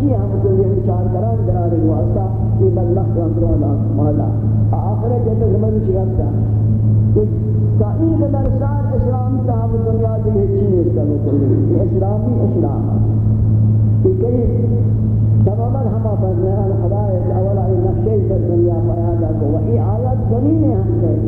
جی ہاں، چی ہم کو یہ چار کران قرار واسطہ یہ اللہ کو اندر والا مالا آخرت جب زمان چی رکھتا۔ کہ تا این قدر سال اسلام صاحب دنیا کی ہیچی نہیں کرنے اسلامی اسلام۔ کہ کئی تماما ہما بندیان خدایت اولا ای نقشی پر دنیا پیادا کو وہی آیت زمین ہم سے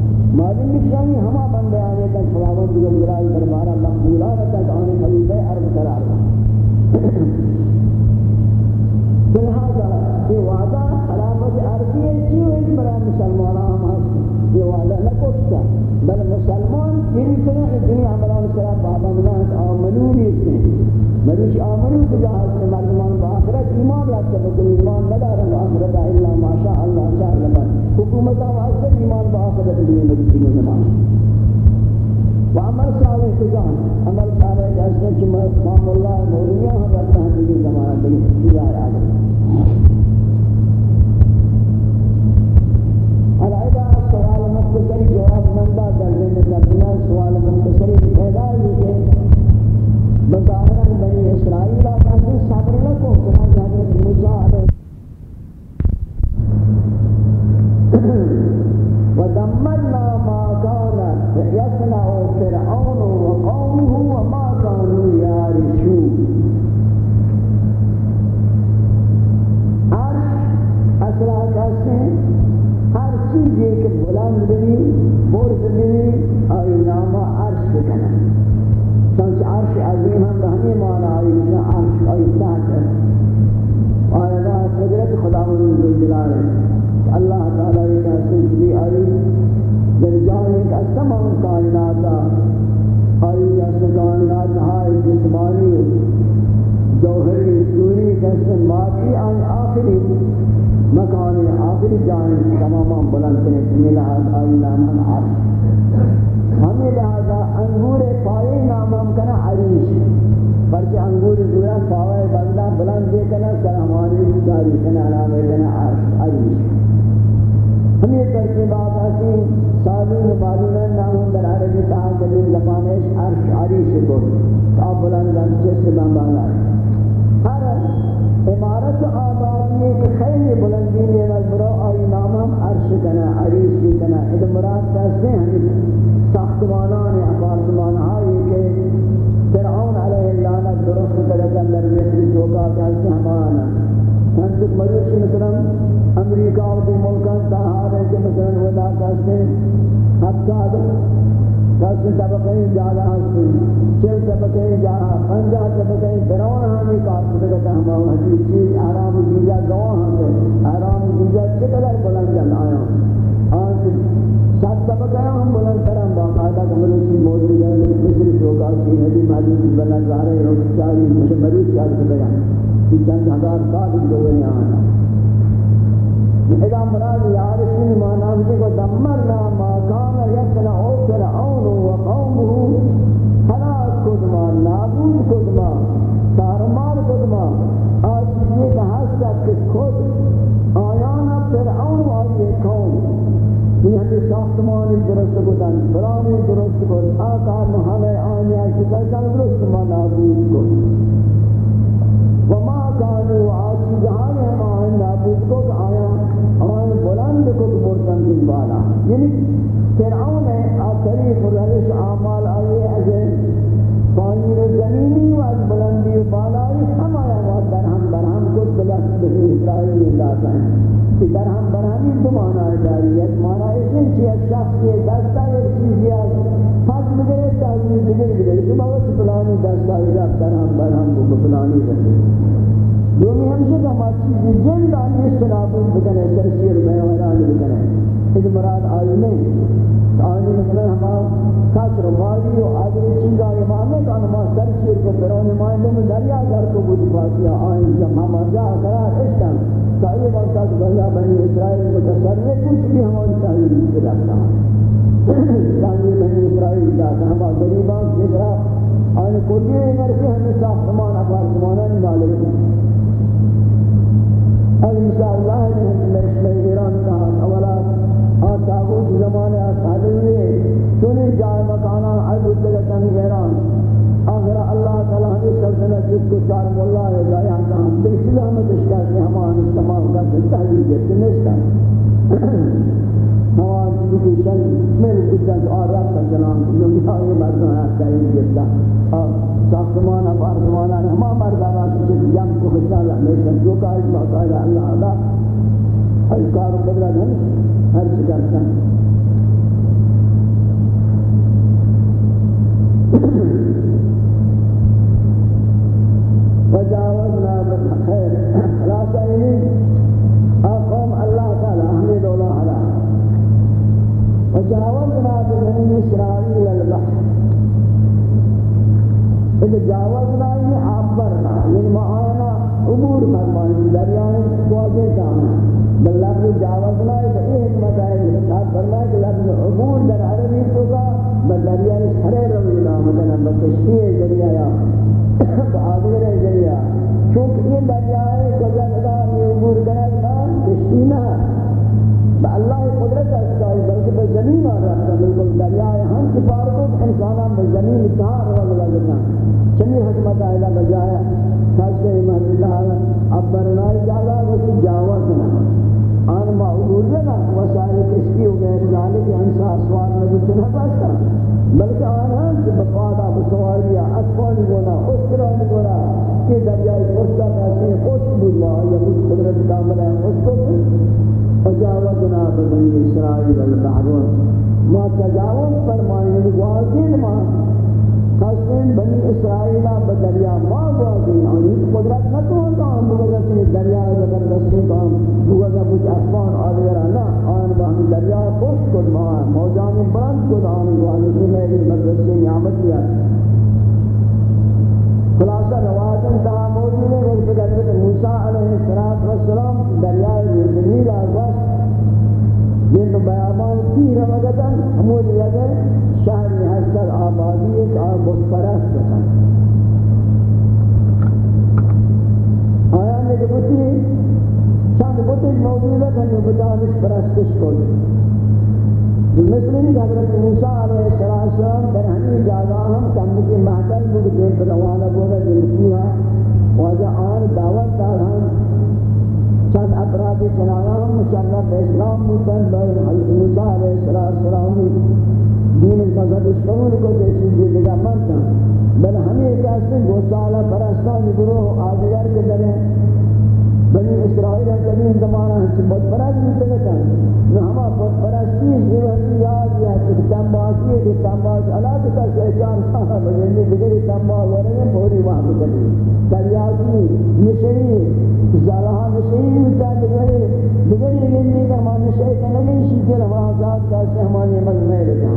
معلوم نکشانی یعنی ہما بندے آنے تک خلاوان جو جلائی دربارہ مقبولات تک آنے خلیفہ عرب قرار لہذا یہ وعدہ خلافت عربی ہے، کیوں اس برای مسلمان ہم ہست یہ وعدہ نکوشتا بل مسلمان یعنی طرح دنیا عملان سرا بابا ملان آمنونی سے مروش آمنون کجا حسن مردمان با آخرت ایمان رکھتا بکل ایمان ندارن آخرت الا ما شاء اللہ شاء اللہ حکومت واسطے ایمان با آخرت دیئے مجھتی نمان و عمل صالح کجان عمل صالح جیسے کہ مام اللہ مولیاں ہاں ہم رکھتا ہیں دیگی زمانہ دیگی یہ آیا العیدہ سوال مختصری، جواب مندہ در زندگی سوال مختصری پیدا ہے۔ کہ بظاہران بنی اسرائیل آتا صبر لکو چنانچہ حضرت موسیٰ علیہ ودمرنا ما كان يصنع فرعون وقومه وما كانوا يعرشون. عرش أصلا کسی هر چیزی که بلند بینی برز بینی آئی ناما عرش بکنن چونچ عرش عظیم هم به همین معنی آئی عرش آئی تحت آئی قدرت خدا من ذو الجلال الله تعالی جان ایک اسمان کائناتا آئی جیسے کائنات نہائی جسمانی جوہری سوری کہتے ہیں مادی آئی آخری مکان آخری جان تماما بلند کرنے سے ملا آئی نام عرش ہمیں لہذا انگور پائے نام ہم کنا عریش بلکہ انگور دورا پائے بندہ بلند دے کنا سر ہماری داری کنا نام کنا عریش ہم یہ ترکیبات آتی سالون معلوم نام در عربی کہا دلیل زبانش عرش عریش کو آپ بلند انچے سے بمبانا ہر عمارت آبادی کہ خیلی بلندی میں نظرہ آئی نام ہم عرش کنا، عریش کنا۔ ادھ مراد کہتے ہیں ساختمانان اپارتمان آئی کہ فرعون علیہ اللعنہ درست کرتا در مصر کہتے ہیں ہمانا۔ ہم تک مجھوشی مثلا امریکہ و دی ملکان تاہار ہے کہ مثلا ودا کہتے ہیں حتی دس طبقے جالا ہستی چل طبقے جالا پنجا طبقے فرعون ہمیں کافر کرتا ہم آؤں حدیث چیز آرام جیجا گواہ ہمیں آرام جیجا چقدر بلند جل آیا آج سات طبقہ ہم بلند کرم باقاعدہ کمروشی موجود ہے مصر شوکا کی حدیث حدیث بلند زارے روز چاری مشمریت چاری بیان کہ چند ہزار سال جو ہے یہاں اذا مراد یارشین مانا ہے کہ دمرنا ما کان یصنع فرعون وقومه ہلاک کدما نابود کدما تارمار کدما آج یہ کہا کہ خود آیانا فرعون والی قوم. یہ ہمیں ساختمانی درست کدن فرانی درست کد آقا محمد آنیا شکایتا درست ما نابود کد وما كانوا عاجز آنے ہم مرتن دن بالا یعنی فرعون ہے آتریف رہش آمال آئیے اجے پانی و زمینی و از بلندی و بالائی ہم آیا وقت در ہم در ہم کو دلت بسی اسرائیل اللہ ہے کہ در ہم برہمی تو مانا ہے۔ داریت مانا اس نے چی ایک شخص یہ دستا ہے ایک چیز یا پاس بگرے تحویل بگرے بگرے تو بہت فلانی دستا ایک در ہم برہم کو فلانی رسے دومی ہمشہ کا مات ماچی جن دانی اس تنابود بکنے ترسیر بیوانان بکنے اس مراد آئی نہیں آئی مثلا ہمارا کسر مالی و آدھر چیزا یہ ہمیں کہا ما سر شیر کو فرعون مائیں میں دریا در کو بود فاتحہ آئیں جب ہم جا کرا اشکن تا یہ وقت تک بھیا بنی اسرائیل متصرف کچھ بھی ہماری تحریر سے رکھتا. ثانی بنی اسرائیل جاتا ہم غریبان کی طرح آئین کلی انرسی ہمیں ساختمان اپارتمانا مالک اور انشاءاللہ میں ایران کہا اولا ہاں تاغوت زمانے آسادے ہوئے چنے جائے مکانا عبد دلتن ایران آخر اللہ تعالیٰ ہمیں سلطنت جس کو چار مولا ہے جائے آتا ہم بلکل ہمیں تشکر سے ہمان استعمال کا۔ سلطہ ہی جیسے نشتا ہمان چیزی شن میرے کتا جو آرات کا جنام دنیا یہ مردوں ہے چاہیے جیسا اور ساختمان اب آرزمانا ہمان مردہ سے جنگ کو بچالا ہمیشہ جو کاری باقاعدہ اللہ اللہ ہر کار قدرت ہے، ہر کرتا وجاوزنا بالخير لا شيء أقوم الله تعالى أحمد الله على وجاوزنا ببني إسرائيل البحر إذا جاوزنا يعني عبرنا يعني معانا عبور فرمائیں دریائیں واجہ جانا بل لفظ جاوزنا ہے یہ حکمت ہے کہ فرمائے کہ لفظ عبور در عربی تو کا بل دریائیں سرے روی نام مثلا بکشتی دریا یا بآدر دریا۔ چونکہ یہ دریا ہے، کجا کجا یہ عبور کرے گا کشتی نہ با اللہ قدرت ہے، بلکہ بے زمین آ رہا ہے بالکل دریا ہے۔ ہم کی پار کو انسانان بے زمین اتحار رہا لگا چنی حکمت ہے بجائے خاصے ایمان اللہ اب برنائی جاگا وسی جاوزنا آن معبودنا وسائل کشکی و غیر ذالک انسان انسا اسوار نبتنا باستا بلکہ آن ہم کہ بقادا بسواریا اطفال گونا اسران گونا کہ دریائی پوشتا کہتے ہیں خوش بودوا یا کچھ قدرت کامل ہے، خوش بودوا وجاوزنا ببنی اسرائیل البحرون. ما تجاوز فرمائیں واضح ما حسن بنی اسرائیل بدریا ما واقعی یعنی قدرت نہ تو ہوتا ہم قدرت نے دریا زبردستی کام بوگا کچھ اسمان آدھگرہ نہ آن بہم دریا خوش کد ما. موجان بند کد آن والی کی میری مدرسے نعمت کیا خلاصہ روایتن تہا موجود ہے کہ حضرت موسیٰ علیہ السلام دریائے زمین آگوش یہ بیابان تیر مددن ہمود یدر شہری پرست بکن آیا نے کہ بسی چند بوتش موجود ہے کہ یعنی پرستش کو مثل نہیں حضرت موسیٰ علیہ السلام در ہمیں جاگا ہم کم کے محتل بود دیکھ روانہ بودا جنسی ہے واجہ آن دعوت دار ہم چند افراد چنانا ہم مشرف اسلام بودن بین حضرت موسیٰ علیہ السلام. دین مذہب اسلام کو دیکھی یہ جگہ مرتا بل ہمیں ایک ایسے گوشتالا پرستان گروہ آدھگر کے درے بنی اسرائیل قدیم زمانہ ہے کہ بہت پرست نہیں سکتا نہ ہما بہت بڑا چیز پرستی جیوہتی یاد یا کہ تنباسی ہے، کہ تنباس علاق کا شیطان سارا بجنی بگری تنباس ورنے پوری وہاں بگری تریاسی نشری زالہا نشری ہوتا بگری بگری گنی کا مان نشری کا نگی شکل وہاں ذات کا سہمانی مجمع لگا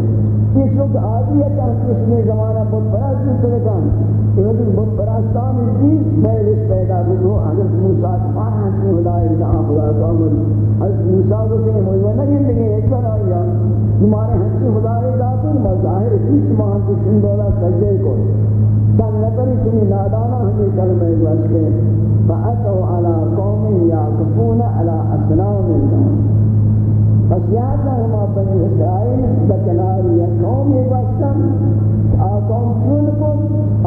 یہ چونکہ عادیت ہے اس نے زمانہ بہت بڑا کی سلطان یہ بھی بہت بڑا سام جی میلش پیدا ہو حضرت موسیٰ مانا کی ہدایت دا خدا کامل حضرت موسیٰ کو سے موجود نہیں لگے ایک بار آیا تمہارے ہم کی ہدایت دا مظاہر اس مان کو سندولا سجدے کو۔ سن نبری چنی نادانا ہمیں کلمہ واسطے، فأتوا على قوم يعكفون على أسلام الله پس یاد نہ ہما بنی اسرائیل بکنار یا قوم یہ وقتاً آقام چون کو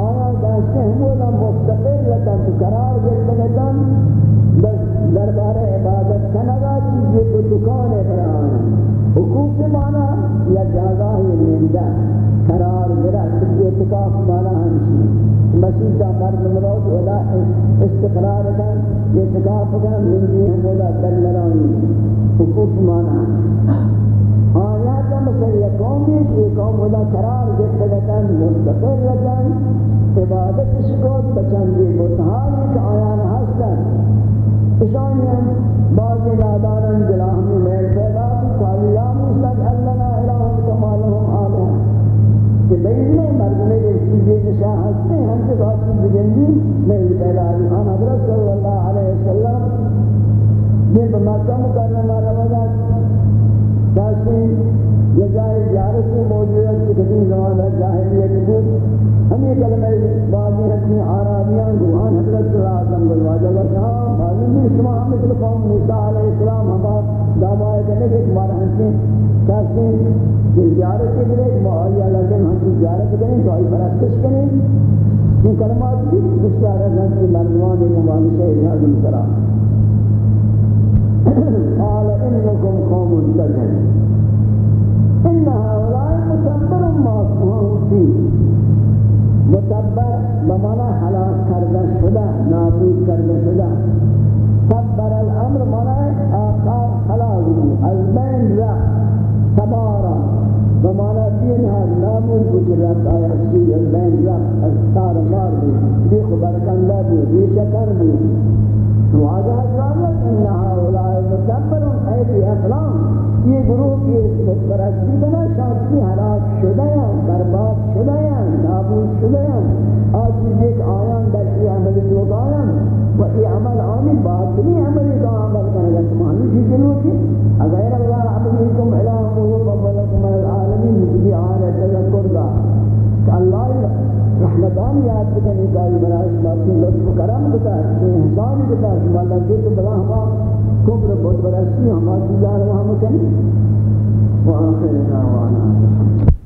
آیا دستے ہمولا مستقل لکن تو قرار گئے لگتاً بس دربار عبادت کنگا چیزی کو دکان پر آنا حقوق مانا یا جاگاہی لیندہ قرار گرہ چیزی اتقاف مانا ہمشی۔ مسیح کا مرد مروت ولا اعتقاف کا منزی ہے مولا درمرانی حقوق مانا. آیات ہم سر قوم بھی کہ یہ قوم مولا قرار جتا جتا مستقر لکن عبادت شکوت بچندی متحال ایک آیان حسن اشانی ہیں لاداران اداران دلیل نہیں مردمے کے چیزیں نشاہ ہستے ہیں ہم سے بہت چیز بجنگی میں پہلا آن حضرت صلی اللہ علیہ وسلم یہ بمکہ مکرمہ روزہ کیسے یہ جائے زیارت سے موجود ہے کہ قدیم زمانہ جاہلیت بود. ہمیں کلمہ بازی ہمیں عربیاں گوان حضرت صلی اللہ علیہ وسلم گلواجہ اللہ شاہ معلوم ہے شما ہم مثل قوم موسیٰ علیہ السلام ہم دعوائے کرنے کے ہمارا ہنسیں کیسے کہ زیارت کے لیے معالیہ لگن ہم کی زیارت کریں تو آئی پرستش کریں۔ یہ کلمات بھی کچھ بسیار ہے کہ مردمان ایک موامی سے اجازم کرا۔ قال انکم قوم تجھن ان هؤلاء متبر ما فيه متبر بمعنى حلاق کرده شده نابود کرده شده أدبر الأمر معناه آخر خلاص البين لا تبارا بمعنى فيها نابود بجرات آياتي البين لا أستار مار بي بيخ بركان لا بي بيشكر بي وهذا أجرامك إن هؤلاء مكبر أيدي أقلام یہ گروہ کی پرستی بنا شاکی حالات شدہ ہیں برباد شدہ ہیں نابود شدہ ہیں آج ایک آیان در ای لوگ آیان و ای عمل آنی باطنی عملی کا عمل کرنے گا سمانی کی جنو کی؟ اگر اللہ عبدیکم الہ و فضلکم العالمین مجھلی آنے تذکر دا کہ اللہ رحمتان یاد بکنی کاری برای شماتی لطف کرم بتا احسان بتا شمالا جیت بلا ہما کفر بود برستی ہم دیدار وہاں مکنی وآخر دعوانا۔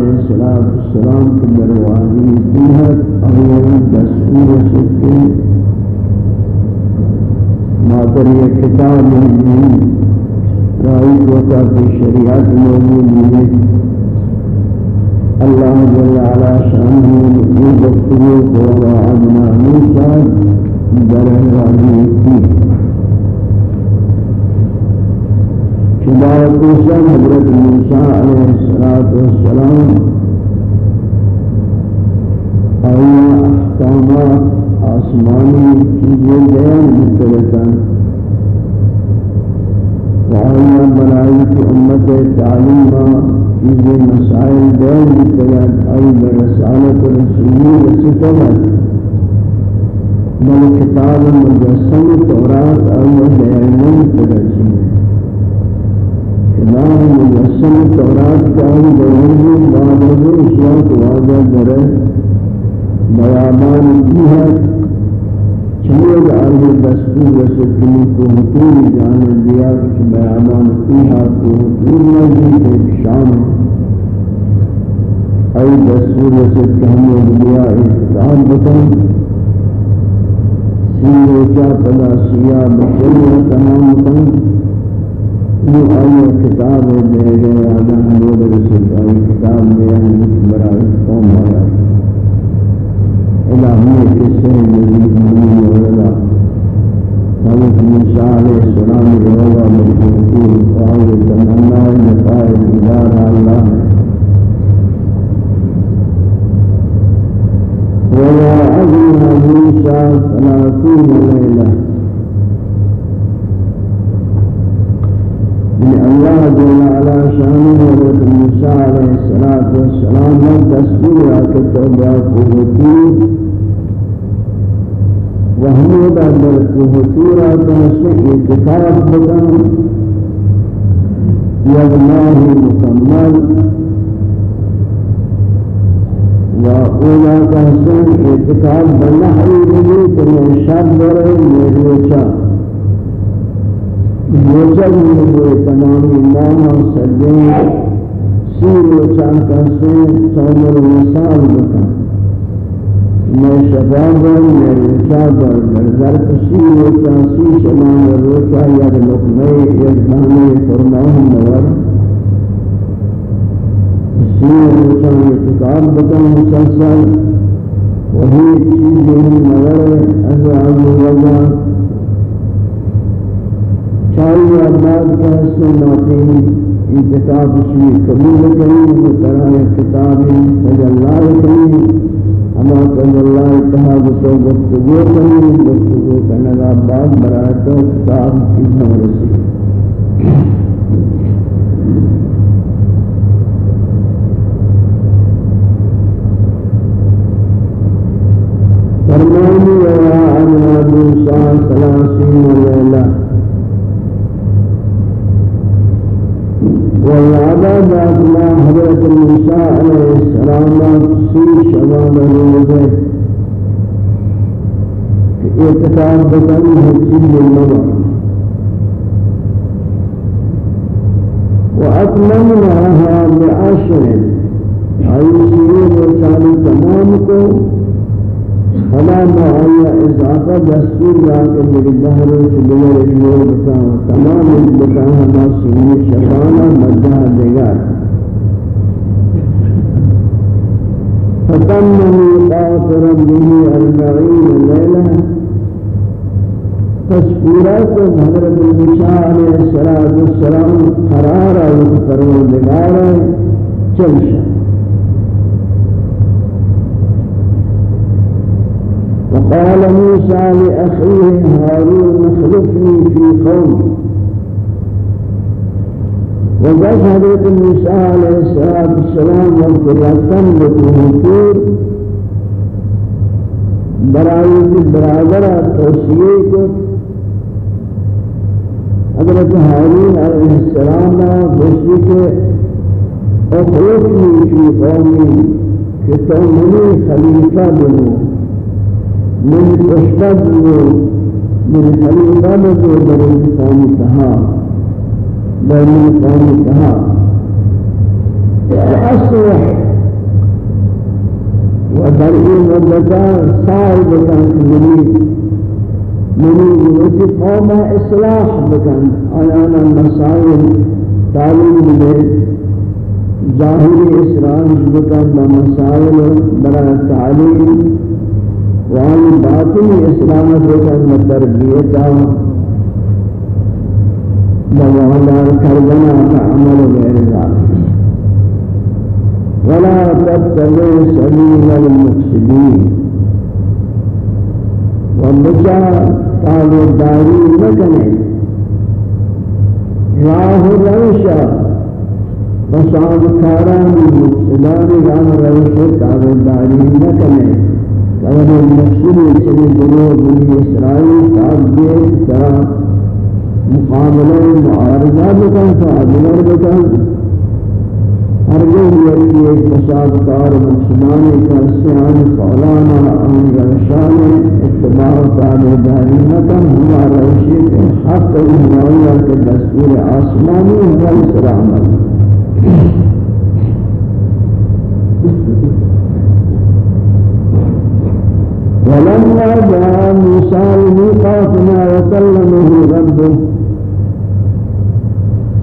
عليه الصلاة والسلام قدر وعلي الدهر أولا دستور سكين ما تري كتاب مهمين رأيت وقت في الشريعة موجودين الله جل على شأنه يقول وقتلوا قولا عبنا موسى درهم عليه الدين شباب موسیٰ حضرت موسیٰ علیہ السلام آیا احکامات آسمانی چیزیں بیان مترکن وآیا بنائی کی امت تعلیمہ مسائل بیان مترکن آئی برسالت رسولی وصفت بل کتاب مجسم تورات آئی بیان مترکن کتاب مجسم تورات کا آئی بیان بعد اشیاء کو واضح کرے بیابان کی ہے چلے آئے دستور رسکنی کو حکوم جانب دیا کہ بیابان کی ہے تو حکوم نجی کے شام ای دستور رسکنی دیا احتام بکن سیو چا پدا سیا بچلی تمام کن یہ آئی کتاب دے گئے آدم بود رسول آئی کتاب دیا ہے اس قوم آیا الہی قصے مزید ملی اولا حضرت موسیٰ علیہ السلام رولا مجھوکور قائل تمنا نقائل ادار اللہ وَيَا عَزِمَ مُوسَى ثَلَاثُونَ لَيْلَةً جل على شان حضرت موسى عليه الصلاة والسلام نے كتب يا توبہ کو ہوتی وہمیں در کو ہوتی را تنسے اتفاق بکن یا اللہ مکمل و اولا تحسن اتفاق بلحی بلی کہ میں شب موجب ہوئے تمام نام سجن سیر و چاکا سے تومر مثال بکا میں شبابر میں رجابر بردر سیر و چاسی شمان روچا ید لقمے ید دانے فرمان مور سیر و چان اتقاب بکا مسلسل وہی چیزیں مور از عز و چاہیے احمد کا اس میں ماتی انتقاب شیئے قبول کریں طرح کتابیں تجلال کریں اما صلی اللہ تعالی تو گفتگو کریں گفتگو کرنے کا بعد برائے تو کتاب کی رسی فرمانی لأنه سن النظر وأتممناها بعشر أي سنين وسالي تمامكم فلا معي إضافة دستور ذاك میری بہر چلے رجوع بتاؤں تمام بتاؤں ہمارا سنی شبانہ مدہ دیگر فتمني قاصرا به أربعين ليلة. تذكيرات حضرت موسى عليه الصلاة والسلام قرارا وفرودگارا چلشا وقال موسى لأخيه هارون اخلفني في قومي وقال حضرت موسى عليه الصلاة والسلام وقرأتم بطهور برائي برادر توسيعي كت حضرت حارون علیہ السلام نے گوشی کے اخروت میں کی قومی کہ تو منی خلیفہ بنو من کشتہ بنو من خلیفہ بنو برن قومی کہا برن قومی کہا در این مدتا صار بكان منی منی وقتی قوم اصلاح بکن. آیانا مسائل تعلیم دے. ظاہری اسرانش بکن بمسائل برای تعلیم. وعن باطنی اسلامت بکن بتربیتا بوادار کردنا تعمل غیر ذلك ولا تتبع سبيل المفسدين. ومجا قالوا داري مكنه راه روشا وصاد كاراني سلام راه روشا قالوا داري مكنه قالوا المسلم سني دنيا بني إسرائيل تعبير ترى مقابلة معارضة بكم فعبنا بكم ہرگز یکی ایک فساد کار مسلمان کا سیان فولانا آن رشان اتباع تابداری نکن ہمارا شیخ حق ہمارا کے دستور آسمانی ہمارا سلامت ولما جاء موسى لميقاتنا وكلمه ربه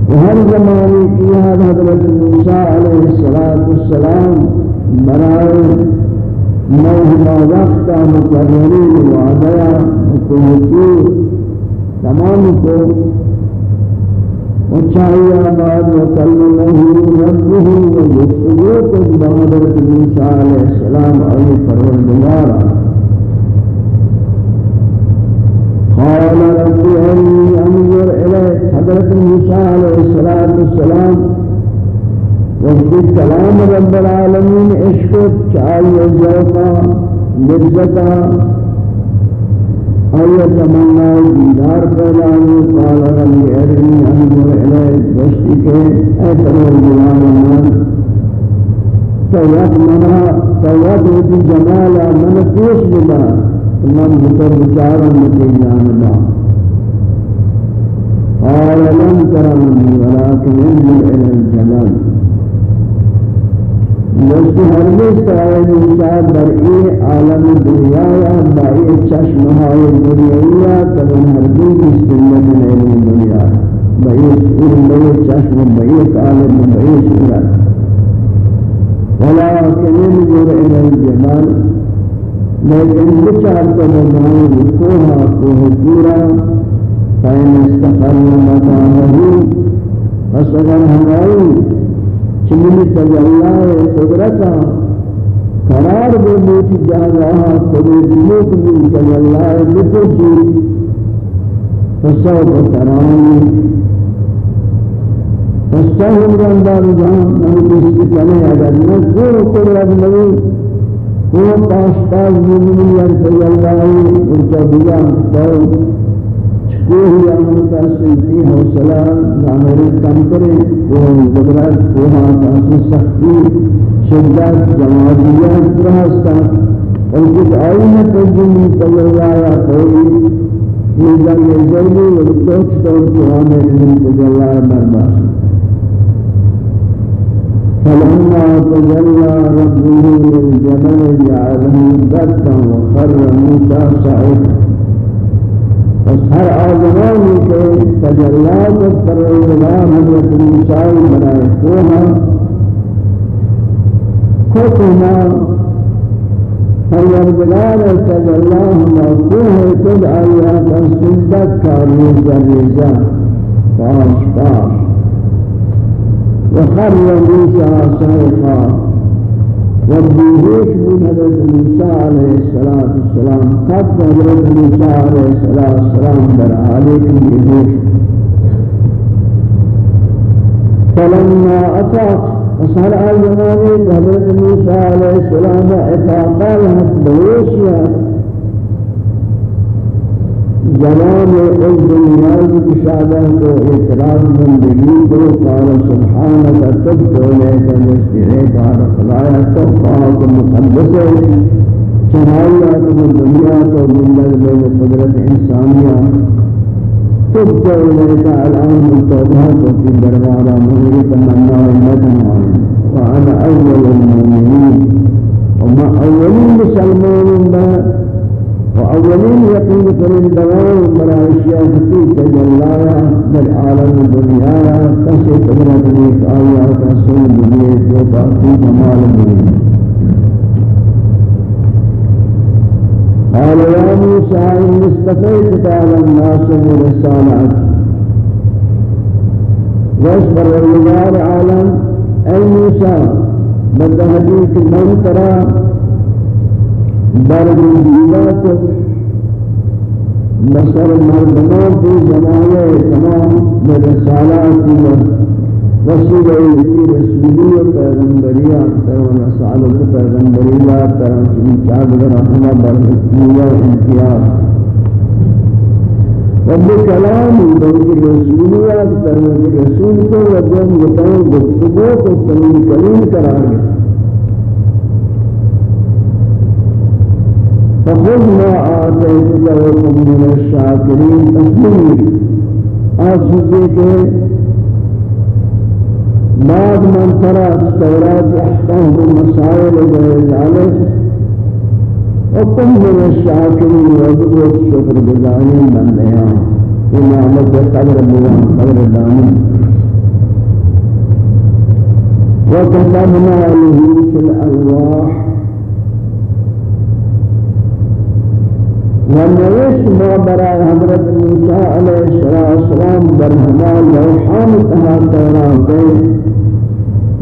ہر زمانے کی حضرت موسیٰ علیہ السلام برائے موہما وقت مقررین وعدیا حکومتی تمام کو وچاہیا بعد وکلمہ ربه وجسدو کو حضرت موسیٰ علیہ السلام علیہ پروردگارہ قال حضرت موسیٰ علیہ السلام وجدت کلام رب العالمین عشق چاہیے ذوقا لذتا أي تمنى ديدار قلان قال ربي أرني أنظر إليك بشتك أتر الجلال من توات منا توات جمالا من فيش جدا من بطر بشار من جانبا قال لم ترني ولكن انظر إلى الجبل مجھے ہرگز سائے نشاد در ای عالم دنیا یا بائی چشم های دنیا تبن ہرگز اس سنت نیلی دنیا بائی سور بائی چشم بائی عالم بائی سورت انظر إلى الجبل لیکن بچار کو بنائیں کوہا کوہ پورا فإن استقر مقامه فصدر همائي چمن تجلّى قدرتا قرار بموت جاگاها قدرت موت من تجلّى لتجي فسوف تراني فسوف رندار جان نبيس کنے اگر نہ کو قدرت نہیں کو پاس پاس زمین یار تجلّى ورجا بیا تو یہ ہے ہم کا سیدھی حوصلہ ہمارے کم کرے وہ جبرات شدات ہمارا سختی شدت جماعتیت راستہ اور کچھ في ہے تجلی تجلایا کوئی یہ جنگ جلدی اور فلما تجلى ربه للجبل جعله دكا وخر موسى صعيدا فسهر آزمانی کے تجلیات پروردگار حضرت موسیٰ برائے کونا کھوکنا پروردگار تجلی ہما کوہ تد آیا کا سندت کا ریزہ ریزہ پاش پاش وخر موسى صيحا والبيهوش من حضرت موسى عليه الصلاة والسلام قد حضرت موسى عليه الصلاة والسلام در عليك البيهوش فلما أطاق وصار الزمان حضرت موسى عليه السلام إطاقا لها بوشيا جلال از نیاز کشادہ کو اعتراض بندگی کو قال سبحانك تبت الیک واستعیک على خلایا تخفاق ہے۔ چنائیات من دنیا تو بندر بے قدرت انسانیہ۔ تب تو لے الیک علام توبہ کو کی دربارہ مہری تمنا آئی وأنا اول المؤمنین۔ وما اولین مسلمون بہت وأولين يقين كل دوام من أشياء فيك جلالا بل عالم الدنيا كسر من ليك آية كسر الدنيا وتعطي جمال الدنيا. قال يا موسى إن استفيت على الناس برسالات واصبر والنجار عالم. أي موسى بدها بيك من ترى برد الجيلات بشر المردمان في زمانه تمام برسالات رسول کی رسولیت پیغمبریہ تمام رسالت پیغمبریہ تمام چیز چادر رحمہ برکتیہ امتیاز. رب کلام رب رسولیت تمام رسول کو رب متعال گفتگو کو تمام کلام قرار دیا فخذ ما آتيتك وكن من الشاكرين. تسليم آجزي کے بعد من ترى التوراة احكام المسائل ذلك وكن من الشاكرين وذكر الشكر بزانين من بيان إمامة قدر بيان قدر دانين وكتبنا له في الألواح ونوش ما برای حضرت موسیٰ علیہ السلام در ہما لوحان تہا توراتے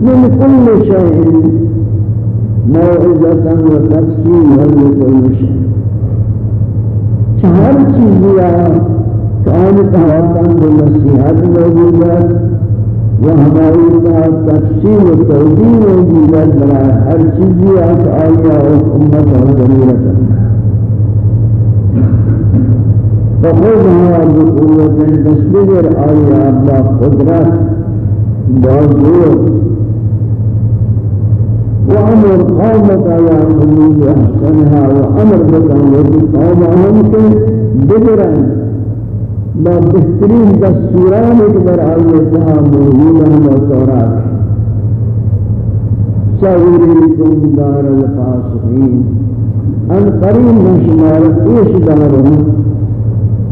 من كل شيء موعظة وتفسيرا لكل چہر چیزیا کان تہاکان بنصیحت موجودت و ہماری بات تفسیر و توضیح موجودت برای ہر چیزیا کہ آیا امت و ضرورت بخود ما بقوة تسبير آية أبلا قدرة بازور وأمر قومك يا أمي بأحسنها وأمر بك وبقومهم بدرا. ما بهترین دستوران که در آیتها موجود هم و تورات دار الفاسقين. أن مش نشمار إيش دارهم؟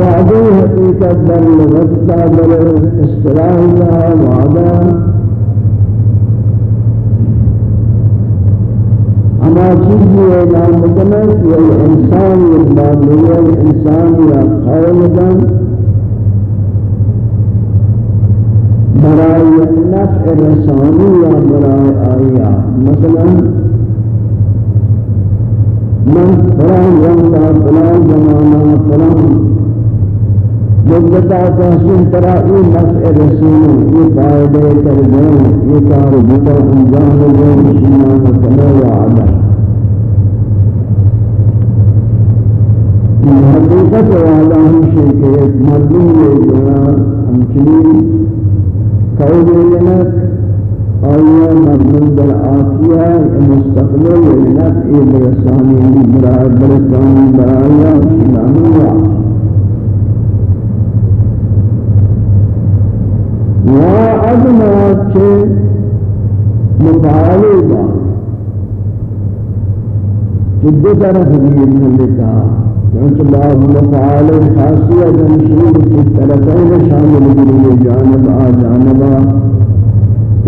وعدي حقيقة بل مغطى بل استراح وعدا. أما چیزی اعلان بکنه که الانسان یبادلیه الانسان یا قولدن برای نفع رسانی یا برای آیا؟ مثلا من فلان وقتا فلان زمانا فلان مدتا تحسین ترا ای نفع رسول ای فائدہ کر دیں ای کار بتا انجام دیں شیمان کنے وعدا حقیقت وعدا ہمشہ کہ ایک مردم یہ جنا ہمچنی قول لنک آیا مردم در آتیا مستقبل لنک ای برسانی برای برسانی برای شیمان وعدا ما أدنى شيء مطالبة جدو طرف دین نے لکھا کیونکہ بعض مفعال خاصیت مشہور کی طرفین شامل ہوئی جانب آ جانبا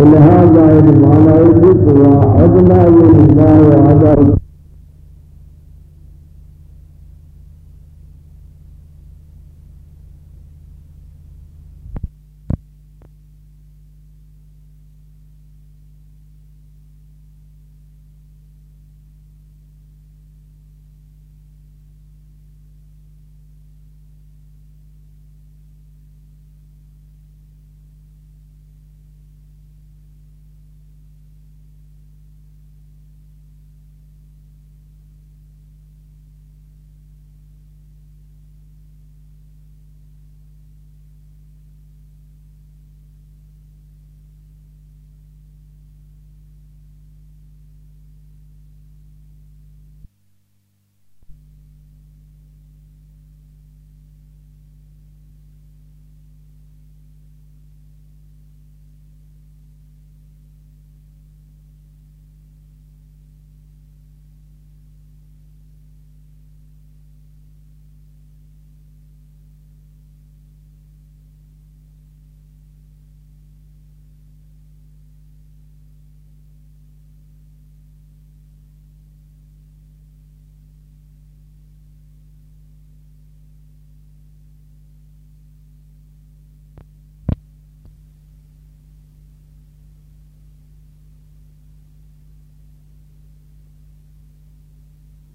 لہذا یہ معنی ہے کہ عدنا یہ معنی ہے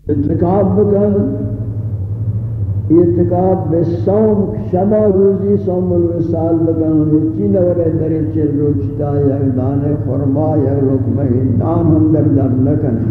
اتقاب بکن اتقاب سوم شما روزی، سوم الوصال بکن چی چین ورے درے چل روچتا یک یعنی دانے خرما یک لکمہ دان ہم در در نکن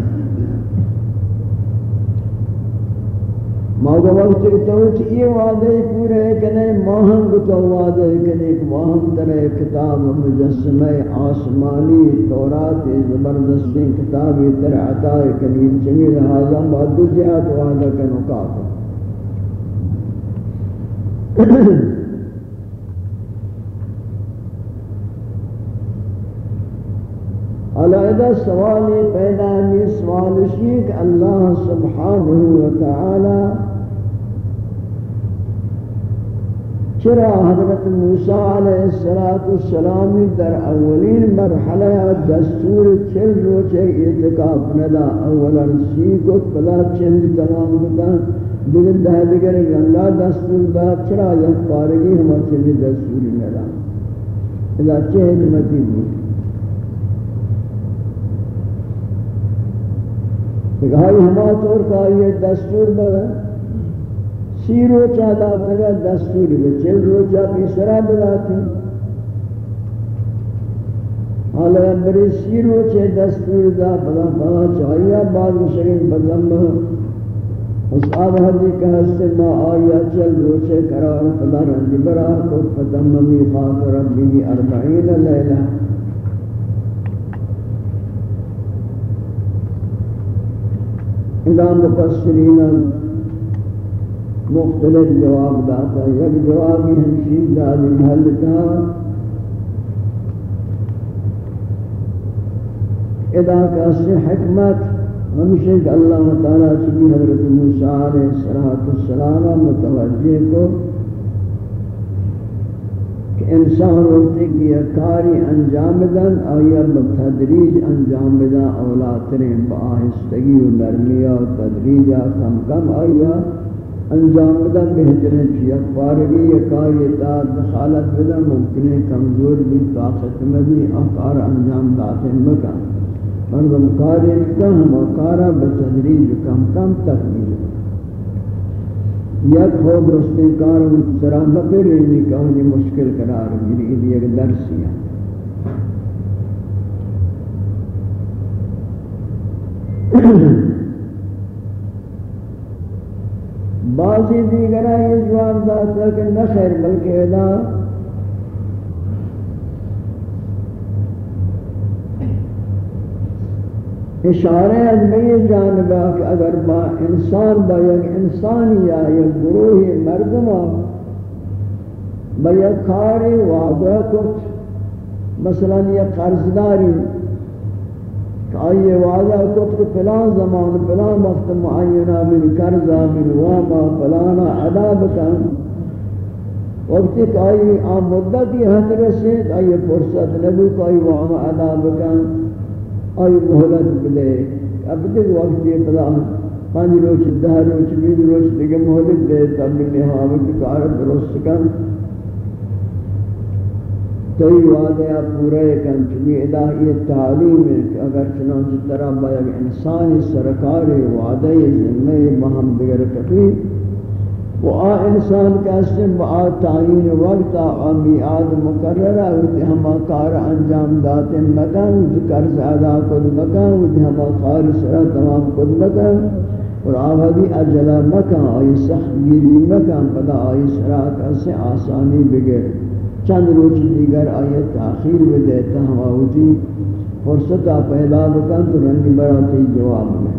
ماں وقت تو یہ وعدے پورے کنے ماہم تو وعدے کنے کہ ماہم ترے کتاب مجسمہ آسمانی تورات زبردستی کتاب تر عطا کریم جمیل اعظم بعد جہات وعدہ کنو کافر علیحدہ سوالی پیدا ہمی سوال شیخ اللہ سبحانہ وتعالی چرا حضرت موسیٰ علیہ السلام در اولین مرحلہ دستور چل روچے اعتقاف ندا، اولا سی کو پدا چل تمام کتا دیگر دہ دیگر اللہ دستور بعد چرا یک پارگی ہما چل دستور ندا؟ اذا چہ حکمتی بود؟ کہ ہما طور کا یہ دستور بگا سی روچا دا بگا دستور بگا چل روچا پیسرا بگاتی حالا بری سی روچے دستور دا، بلا بلا چاہیا بعد مشرین بزم اس آب حدی کا حصہ ما آیا چل روچے قرار فلا رنجی برا کو فتم میقات ربی اربعین لیلہ۔ اذا مفسرین مختلف جواب داتا یک جوابی ہمشید دادی محلتا اذا کاسی حکمت۔ ہمشہ کہ اللہ تعالیٰ چلی حضرت موسیٰ علیہ السلام متوجہ کو کہ انسان وقتی کی یہ کاری انجام دن آیا بتدریج انجام دن اولاترین با آہستگی و نرمی و تدریج کم کم آیا۔ انجام دن بہترین چی اکبارگی یہ کاری اطاعت دخالت بدن ممکن کمزور بھی طاقت میں بھی اکار انجام داتن مکن مردم کاری کم اکارا بتدریج کم کم تکمیل۔ یک خود رستے کار سرا بکر رہنی کہانی مشکل قرار گیری یہ ایک درسی ہے۔ بعضی دیگرہ یہ جواب داتا کہ نہ خیر بلکہ ادا۔ اشارے از میں جانب کہ اگر با انسان با یک انسانی یا یک گروہ مردمہ با یک کاری وعدہ کچھ مثلا یک قرضداری آئیے وعدہ کچھ کہ فلان زمان فلان وقت معینہ من قرضہ من واما فلانا ادا بکن وقتی کہ آئی آم مدتی حد رسید، آئی فرصت نبی کہ آئی واما ادا بکن آئی محلت بلے۔ اب دیکھ وقت یہ پدا پانچ روچ دہ روچ بیس روچ دیکھ محلت دے تب ملی حامل کی کار درست کن۔ توی وعدے پورے کن چلی الہی تعلیم ہے کہ اگر چنانچہ طرح باید انسانی سرکار وعدے ذمہ مہم دیگر کفی و آ انسان کا اسم با تعین وقت آ میعاد مقررہ ہوتی ہما کار انجام داتے مکان ذکر زیادہ کل مکان ہوتی ہما کار سرا تمام کل مکان، اور آوادی اجلا مکان، آئی سخت گیری مکان، پدا آئی سرا کسی آسانی بگر۔ چند روچ دیگر آئی تاخیر بدیتا ہما ہوتی فرصت پیدا بکن تو رنگی براتی جواب میں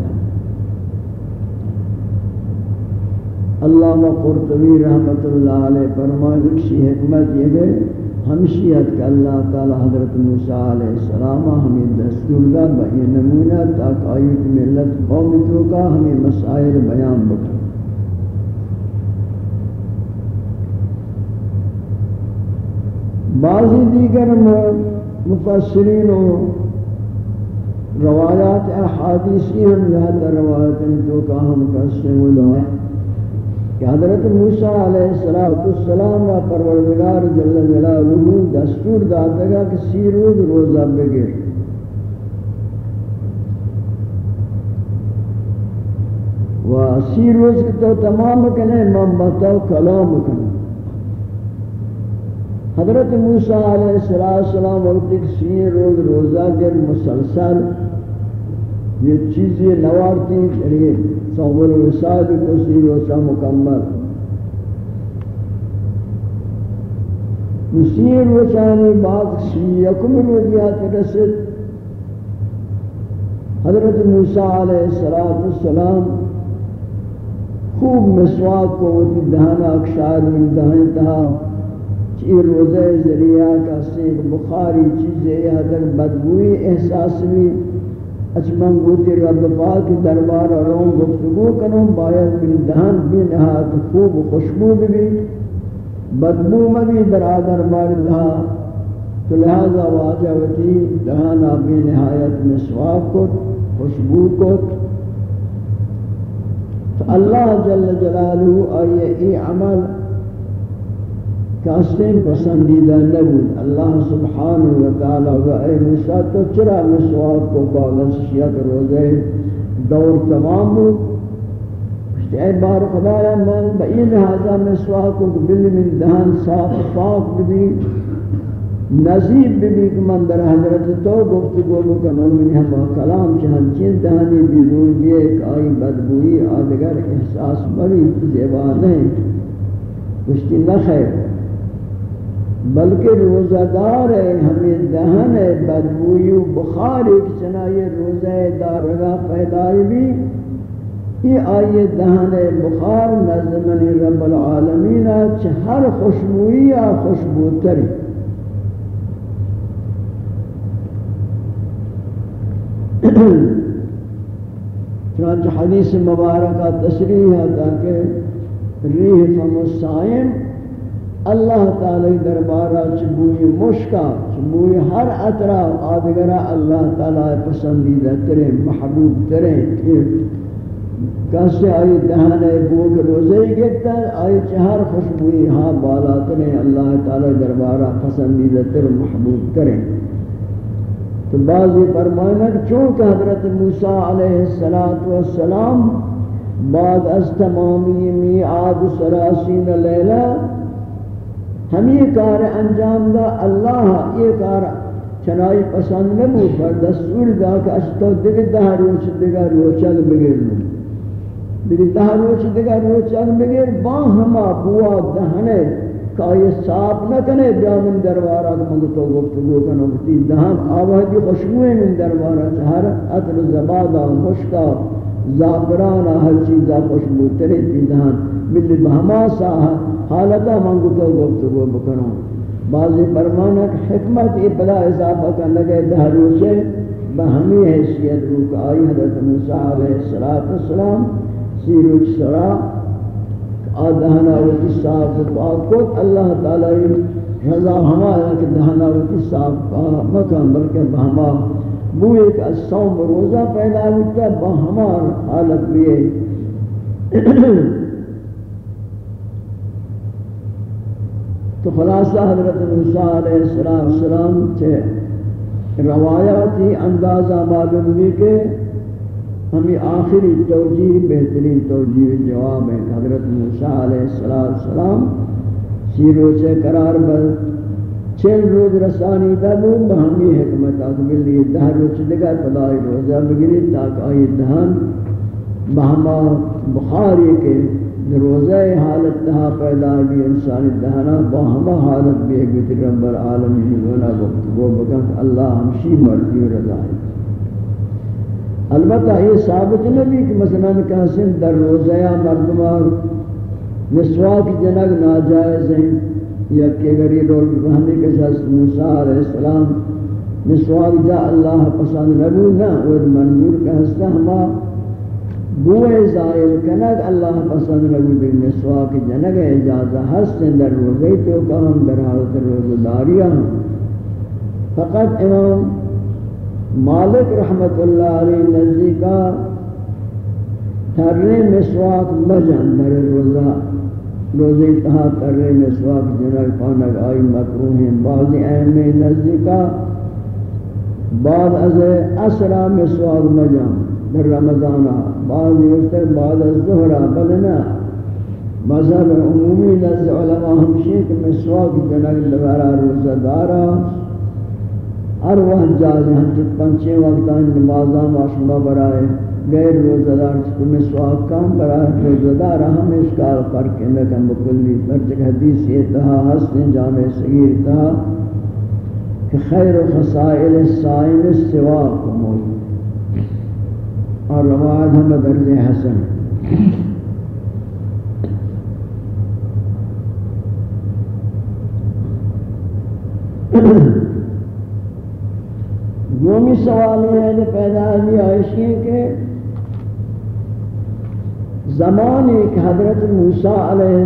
علامہ قرطبی رحمت اللہ علیہ فرمائے اکشی حکمت یہ گئے ہمشیت کہ اللہ تعالی حضرت موسیٰ علیہ السلام ہمیں دستور دا بہی نمونہ تاک آیت ملت قومتوں کا ہمیں مسائل بیان بکر بعضی دیگر مفسرین و روایات احادیثی ہم یہاں روایت تو کا ہم کسے ملوائے کہ حضرت موسیٰ علیہ السلام و پروردگار جل جلالہ دستور داتا گا کہ سی روز روزہ بگر و سی روز کی تو تمام کنے، من بتاو کلام کنے۔ حضرت موسیٰ علیہ السلام وقت ایک سی روز روزہ گر مسلسل یہ چیزیں نوارتی چلیے صور وساد کو سی روزہ مکمل۔ سی روزانی بعد سی یکم روزیات رسد حضرت موسیٰ علیہ السلام خوب مسواک کو وہ دہانا اکشار من دہن تہا چی روزہ ذریعہ کا سیک بخاری چیزیں یہ در بدبوئی احساس بھی اچمن گوتی رب پاک دربار روم گفتگو کنوں باید من دہن بھی نہات خوب خوشبو بھی بدبو مبی در آدر مار دہا تو لہذا واجہ وتی دہانا بھی نہایت مسواک کو خوشبو کو تو اللہ جل جلالہ آئیے ای عمل کاستے پسندیدہ نبود اللہ سبحانہ وتعالی و اے موسیٰ تو چرا مسواق کو باغشیت روزے دور تمام بود اے بار خدایا من بئی لہذا مسواق کو بل من دہن صاف پاک بھی نصیب بھی کہ من در حضرت تو گفتگو بکنوں من ہم کلام چہن چین دہنی بیرون بھی ایک آئی بدبوئی آدگر احساس بری زیبا نہیں کشتی نخیر بلکہ روزہ دار ہے، ہمیں دہن ہے، بدبوئی و بخار ایک چنا یہ روزہ دارگا پیدائی بھی۔ یہ آئی دہن ہے، بخار نظمن رب العالمین ہر خوشبوئی یا خوشبو تری چنانچہ حدیث مبارکہ تصریح ہے، تاکہ ریح فم السائم اللہ تعالی دربارہ چبوئی مشکا چبوئی ہر اطراف آدگرہ اللہ تعالی پسندیدہ ترے محبوب ترے کسی آئی دہانے بوک روزے گیتا آئی چہر خوشبوئی ہاں بالا ترے اللہ تعالی دربارہ پسندیدہ تر، محبوب ترے تو بعضی فرمائنا چونکہ حضرت موسیٰ علیہ السلام بعد از تمامی میعاد سراسین لیلہ ہمیں کار انجام دا، اللہ یہ کار چنائی پسند نہ نبو پر دستور دا کہ اشتو دیکھ دہ روچ دیگا روچل بگیر لوں دیکھ دہ روچ دیگا روچل بگیر، با ہما بوا دہنے کہ یہ صاف نہ کنے، بیا من دروارہ تو گفتگو کنو کتی دہم آوازی خوشبوئے من دروارہ ہر عطر زبادہ، مشکا زعفرانا ہر چیزا خوشبو ترے تی دہم ملی بہما سا حالتا منگو تو گفتگو بکنو بعضی فرمانا حکمت ابلا اضافہ کا لگے دہرو سے بہمی حیثیت روک آئی حضرت موسیٰ علیہ السلام سیروچ سرا دہنا وتی صاف پاک کو اللہ تعالی رضا ہمارا کہ دہنا وتی صاف مکان بلکہ بہما وہ ایک صوم روزہ پیدا ہوتا ہے بہمار حالت بھی ہے۔ تو خلاصہ حضرت موسیٰ علیہ السلام سے روایاتی اندازہ معلوم ہوئی کہ ہمیں آخری توجیہ، بہترین توجیہ جواب ہے۔ حضرت موسیٰ علیہ السلام سیرو سے قرار بل چل روز رسانی دبو بہمی حکمت اکمل لیے دہ روچ دگا خدای روزہ بگری تاک آئی دہن بہما بخاری کے روزہ حالت تہا پیدا بھی انسانی دہنا۔ بہما حالت بھی ایک رب العالمین گونا گفتگو بکن اللہ ہمشی مرضی رضا ہے۔ البتہ یہ ثابت نبی کہ مثلا کہاسن در روزہ مردمان مسواک جنگ ناجائز ہیں۔ یا کہ گری رول فہمی کے شخص موسیٰ علیہ السلام مسواک جا اللہ پسند نبو نہ، اور منظور کا حصہ ہما، بوئے زائل کنگ اللہ پسند نبو در مسواک جنگ اجازہ حسن در روزہ تو کہ ہم در حالت روزہ داریاں فقط امام مالک رحمت اللہ علیہ نزدیکا ترے مسواک مجن در روزہ روزی تہا ترے مسواک جنگ پانک آئی مکروہ ہیں بعض اہم نزدیکا بعد از اسرا مسواک مجن در رمضان بعض وقت بعد الظهر بلنا مذہب عمومی نزد علماء ہمشی کہ مسواک جنگ لبارا روزہ دارا ہر وقت جازی ہم چک پنچے وقتان نمازاں واشمہ برائے۔ غیر روزہ دار چکو مسواک کام برائے روزہ دارا ہم اس کا فرق اندکن بکلی برچک حدیث یہ تہا حسن جامع صغیر تہا کہ خیر و خسائل السائم السواک موجود اور روایت ہم درج حسن دومی سوال یہ ہے کہ پیدا ہے عائشی کہ زمان ایک حضرت موسیٰ علیہ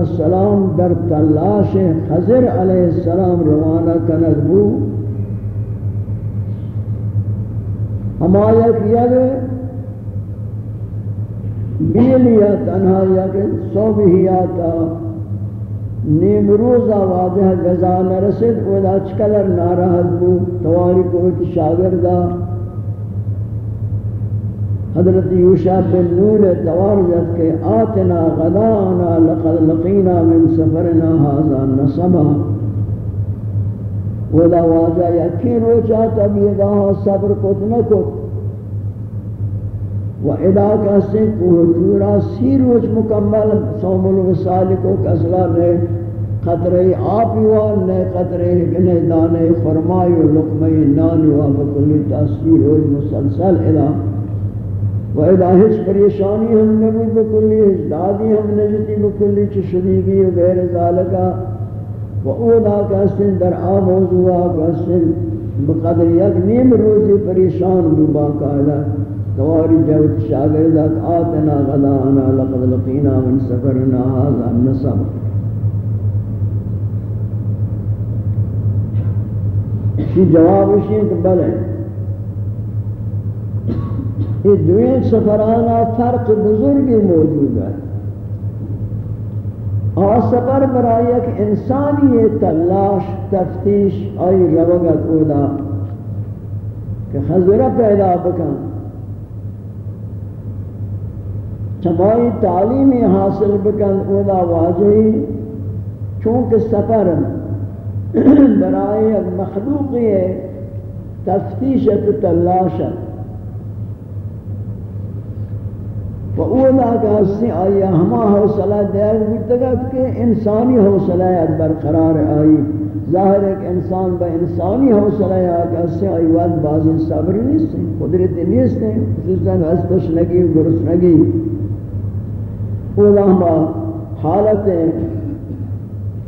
السلام در تلاش خضر علیہ السلام روانہ کنگ بو۔ ہمایا کیا گئے بیلیا تنہا یا کہ نیم روزا واضح گزا نرسد و چکلر ناراحت بو، تواری کو شاگردہ حضرت یوشع بن نور توارجت کے آتنا غدانا لقد لقینا من سفرنا هذا نصبا۔ ودا واجہ یکی روچا تبیدہ صبر کت نکت و ادا کا سے کوہ تورا سی روچ مکمل سوم الوصال کو کسلا نے قطرے آپ وان نے قطرے گنے دانے فرمائی و لقمے نان و بکلی تاثیر و مسلسل ادا و ادا پریشانی ہم نے بھی بکلی ہچ دادی ہم نے جتی بکلی چ شدیگی و غیر ذالکا۔ و اودا کا در آ موضوع کا بقدر یک نیم روزی پریشان بھی باقاعدہ تواری جوت شاگردت آتنا غدانا لقد لقینا من سفرنا هذا النصب۔ کی جواب اسی کہ بلے۔ یہ دوین سفرانا فرق بزرگی موجود ہے۔ اور سفر برای ایک انسانی تلاش، تفتیش آئی روگت اودا کہ خضرہ پیدا بکن۔ چمائی تعلیمی حاصل بکن اولا واجہی چونکہ سفر برائے مخلوقی تفتیشت تلاشت و اولا کا حصی آئی، ہما حوصلہ دیر بودتگت کہ انسانی حوصلہ برقرار آئی۔ ظاہر ایک انسان با انسانی حوصلہ آئی آئی، وقت بعضی صبر نہیں ہیں قدرت نہیں ہیں خصوصاً ہستش نگی گرس نگی۔ اولا حالت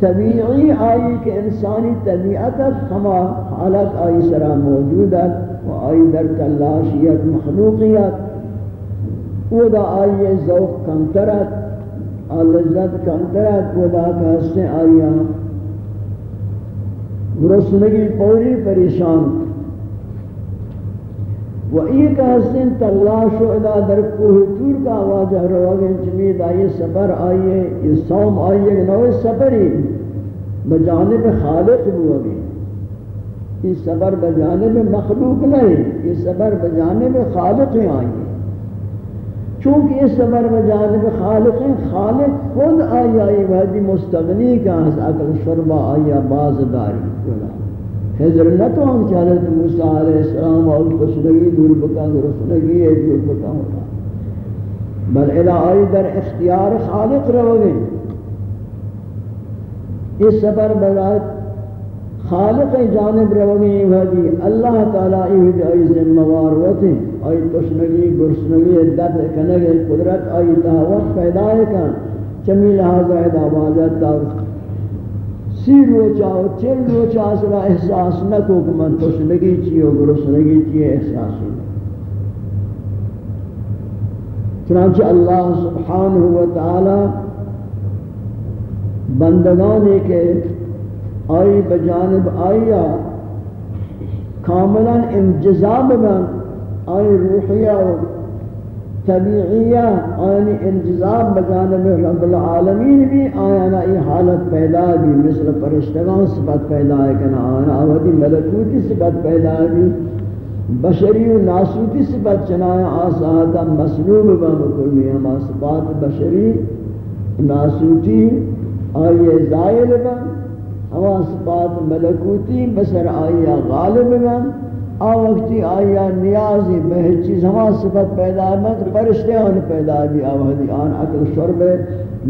طبیعی آئی کہ انسانی طبیعت ہما حالت آئی سرا موجود ہے، و آئی در تلاشیت مخلوقیت۔ اودا آئی ذوق کم کمترت لذت کمترت اودا کہستے آئی گرسنگی پوری پریشان۔ و ایک حسن تلاش و ادا در کوہ تور کا آواز روگے چمید آئیے سفر آئیے، یہ سوم آئیے نو سفری بجانب خالق ہوگی یہ سفر بجانب مخلوق نہیں، یہ سفر بجانب خالق آئیے۔ چونکہ یہ سفر بجانب خالق ہیں، خالق خود آئی آئی وحدی مستغنی کا عقل شربہ آئی باز داری حضر نہ تو ہم حضرت موسیٰ علیہ السلام اور کشنگی دور بکا رسنگی ہے دور بکا ہوتا بل الہائی در اختیار خالق رو گئی۔ اس سفر بذات خالق جانب رو گئی، وحدی اللہ تعالیٰ ایوہ آئی ذموار ہوتے آئی کشنگی گرسنگی دت کنگی، قدرت آئی تحوت پیدا ہے کن. چمی لہذا ادا واجد دار سی روچا و چل روچا سرا احساس نہ کو کہ من تشنگی چی و گرسنگی چی احساس ہی چنانچہ اللہ سبحانہ و تعالی بندگانے کے آئی بجانب آئیا کاملا انجزاب من آئی روحیہ و طبیعیہ، آنی انجزاب بجانب رب العالمین بھی آیانا ای حالت پیدا بھی مثل پرشتگان صفت پیدا ہے کنا آنا آوہدی ملکوتی صفت پیدا بھی بشری و ناسوتی صفت چنایا آساتا مسلوب بام کلی ہما صفات بشری، ناسوتی، آئیے زائل بام ہما صفات ملکوتی بسر آئیے غالب بام آ وقتی آیا نیازی بہت چیز ہما صفت پیدا ہے مگر پرشتے آن پیدا بھی آوہدی آن عقل شرب،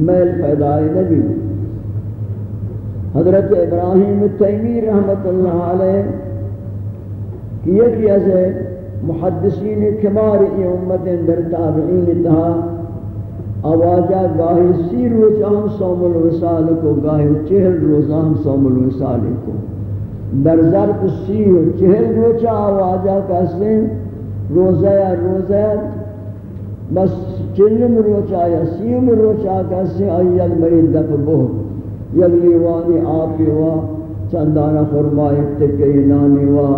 میل پیدا ہے نبی. حضرت ابراہیم تیمی رحمت اللہ علیہ کہ یکی از محدثین کمار ای امت در تابعین تہا، آواجہ گاہی سی روچ ہم سوم الوصال کو گاہی چہل روزہ ہم سوم الوصال کو در ظرف سی و چہل روچہ آواجہ کہتے روزہ یا روزہ بس چلم روچہ یا سیم روچہ کہتے آئی یک مرید دف بہت یک لیوانی آپی ہوا چندانہ فرمائی تکی نانی ہوا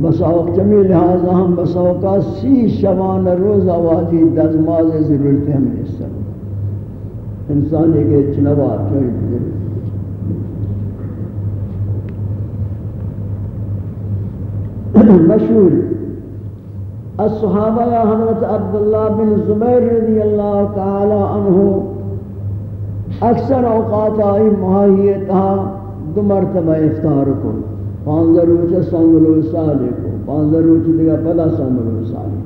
مساوق چمی لہذا ہم مساوقہ سی شبان روز آوازی دزماز ضرورت ہم اس سب انسانی کے چنوات مشہور الصحابہ یا حضرت عبداللہ بن زبیر رضی اللہ تعالی عنہ اکثر اوقات آئی محاییتہ دو مرتبہ افطار کو پانزہ روچہ سنگلو سالے کو پانزہ روچہ دیگا پدا سنگلو سالے۔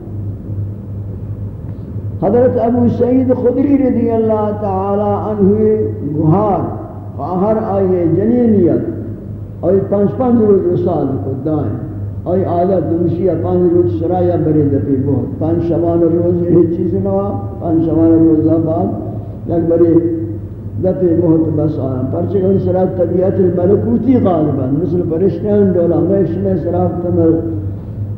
حضرت ابو سعید خدری رضی اللہ تعالی عنہ گوھار خواہر آئیے جنینیت، آئی پانچ پانچ روچ رسال کو دائیں۔ آئی عادت دوشیہ پانچ روچ سرایہ برے دپی بہت. پانچ شبان روز یہ چیز نوا، پانچ شبان روزہ بعد یک برے دفع بہت بس آیا. پرچہ ان سرا طبیعت الملکوتی غالبا. مثل پرشتیان دولا میش میں سراف تمر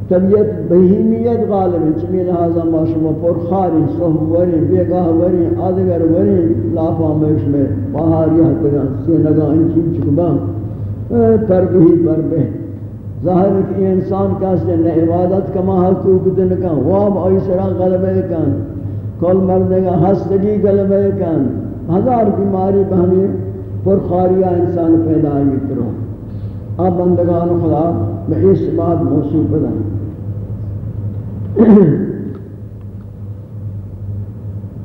طبیعت بہیمیت غالب. چمی لہذا ما شما پر خاری صحب وری، بیگاہ وری، آدگر وری، لافا میش میں باہر یہ تگا سینگا انچین چکبا ترگہی پر بے ظاہر کہ انسان کا کہتے ہیں عبادت کما حقوق دن کا واب آئی سرا غلبے کن کل مردے مردگا ہستگی غلبے کن ہزار بیماری بہنی پرخاریہ انسان پیدا ہوئی کرو۔ اب بندگان خدا، میں اس بات موصول بدن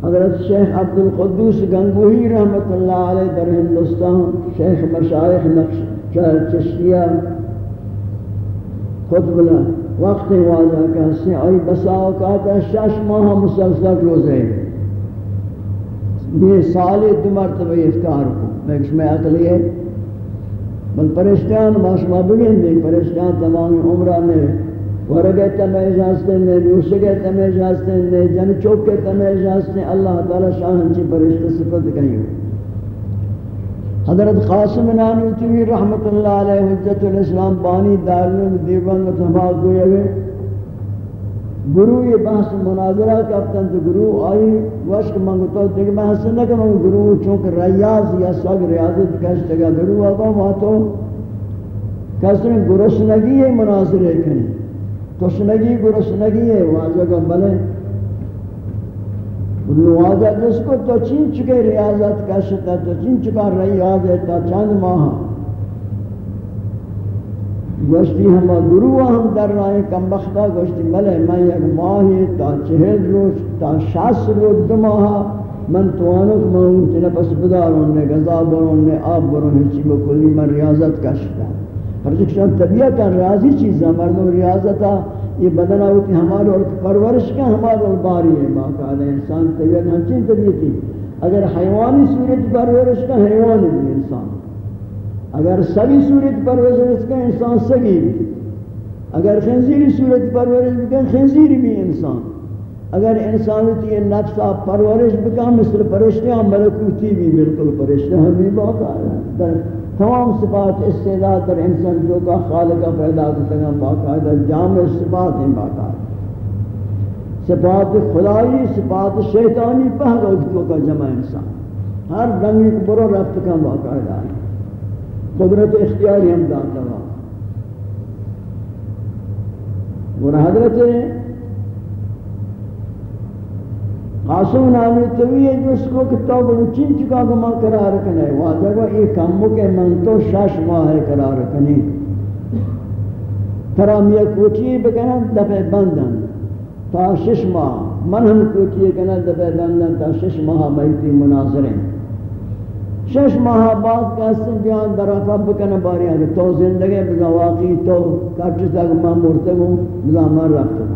حضرت شیخ عبد القدوس گنگوہی رحمت اللہ علیہ در ہندوستان، شیخ مشایخ نقش چشتیہ خود بلا وقت واضح کہتے ہیں آئی بسا اوقات شش ماہ مسلسل روزے یہ سال دو مرتبہ افطار کو، میں اس میں عقلی ہے۔ بل پرشتیان ماشما بگین دیں پرشتیان تمام عمرہ میں۔ ورگے تمیز ہستیں نے نوشگے تمیز ہستیں نے جن چوکے تمیز ہستیں اللہ تعالی شان ہنچی پرشت صفت کہیں۔ ہوئے حضرت قاسم نانوتوی رحمت اللہ علیہ حجت الاسلام بانی دارلوں دیوان و تمام گوئے ہوئے۔ گروہ یہ بحث مناظرہ کرتا تو گروہ آئی، وشک منگتا ہوں دیکھ میں حسن نہ کروں گروہ چونکہ ریاض یا سگ ریاضت کہتے گا گروہ آگا وہاں تو کہتے ہیں گرسنگی ہے مناظرے کریں تشنگی گرسنگی ہے، وہاں جگہ بلے نوازہ جس کو تو چین چکے ریاضت کہتا تو چین چکا ریاض ہے تا چند ماہ۔ گوشتی ہم گروہ ہم در رائے کم بختہ گوشتی ملے میں یک ماہی تا چہل روز، تا شاس روز دو ماہا من توانک مہون تینا پس بدارون نے گزا برون نے آب برون ہنچی بکلی من ریاضت کشتا۔ ہر چکشان طبیعتا ریاضی چیزا مردم ریاضتا یہ بدنا ہوتی ہمارے اور پرورش کا ہمارے اور باری ہے باقاعدہ انسان طبیعت ہمچین طبیعتی۔ اگر حیوانی صورت پرورش کا حیوانی بھی انسان۔ اگر سبھی صورت پرورش کا انسان سگی بھی۔ اگر خنزیری صورت پرورش بکن خنزیری بھی انسان۔ اگر انسانیتی یہ نفس آپ پرورش بکن مثل پرشتیاں، ملکوتی بھی، بالکل پرشتیاں ہم بھی بہت تمام صفات استعداد در انسان جو کا خالقہ پیدا کرتے ہیں باقاعدہ جامع صفات ہیں، باقاعدہ۔ صفات خدایی صفات شیطانی پہلو کا جمع انسان۔ ہر دنگی کو برو رفت کا باقاعدہ ہے۔ قدرت اختیاری ہم داتا ہوا اور حضرت قاسم نامی توی ہے جو اس کو کتاب چین چکا کو ماں قرار کنے واجہ کو ایک کمو کے من تو شش ماہ قرار کنے ترامی کوچی بکنن دفع بندن۔ تا شش ماہ۔ من ہم کوچی کنن دفع بندن۔ تا شش ماہ میتی مناظریں شش ماہ بعد کسی بیان در افا بکن باری آگے تو زندگی بزا واقعی تو کچھ تک میں مرتے ہوں، بزا من رکھتا